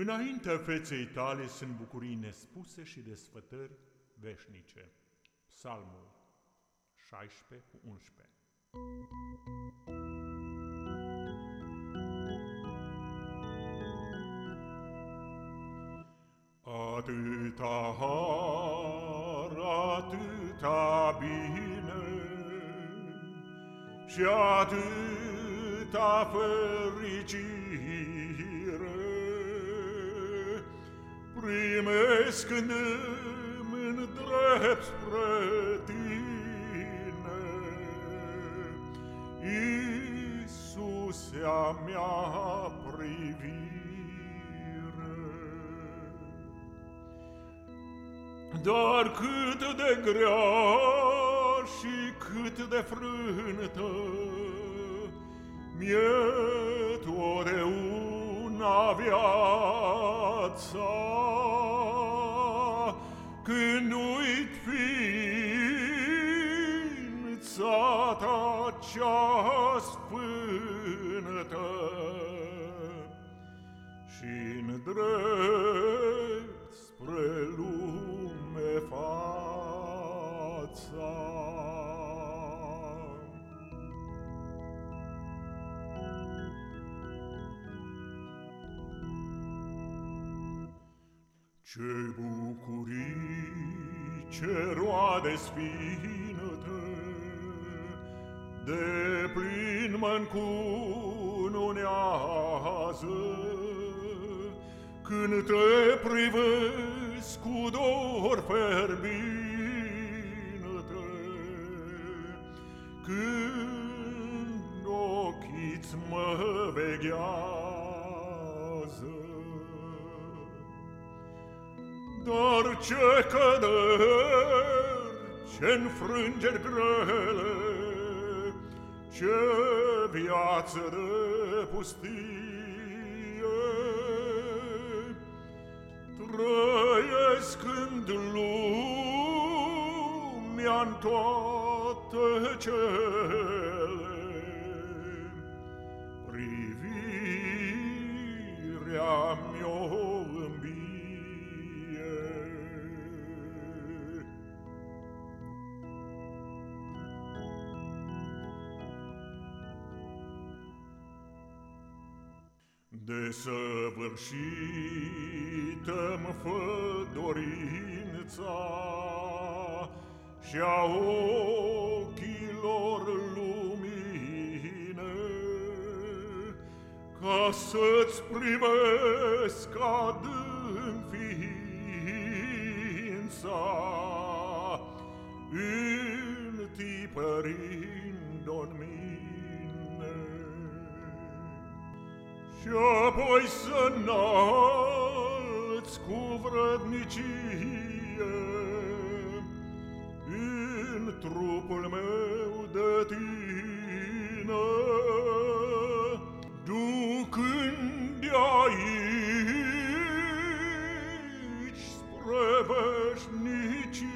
Înaintea feței tale sunt bucurii nespuse și desfătări veșnice. Psalmul 16 cu 11 Atâta har, atâta bine și atâta fericire primesc când îmi îndrept spre tine. Iisuse-a mea privire. Dar cât de grea și cât de frântă mi-e totdeauna viața, Ființa ta cea spânătă. Și-n drept Ce bucurii, ce roade sfinătă, De plin mă încununează, Când te privesc cu dor ferbinătă, Când ochii-ți mă veghează. Dar ce căderi, ce înfrângeri grele, ce viață de pustie. Trăiesc când lumea-n toate cele, privirea mea Desăvârșită-mi fă dorința Și-a ochilor lumine Ca să-ți privesc adânc ființa. Întipărind-o n mine Și apoi să înalți cu vrednicie În trupul meu de tine Ducând de aici spre veșnicie.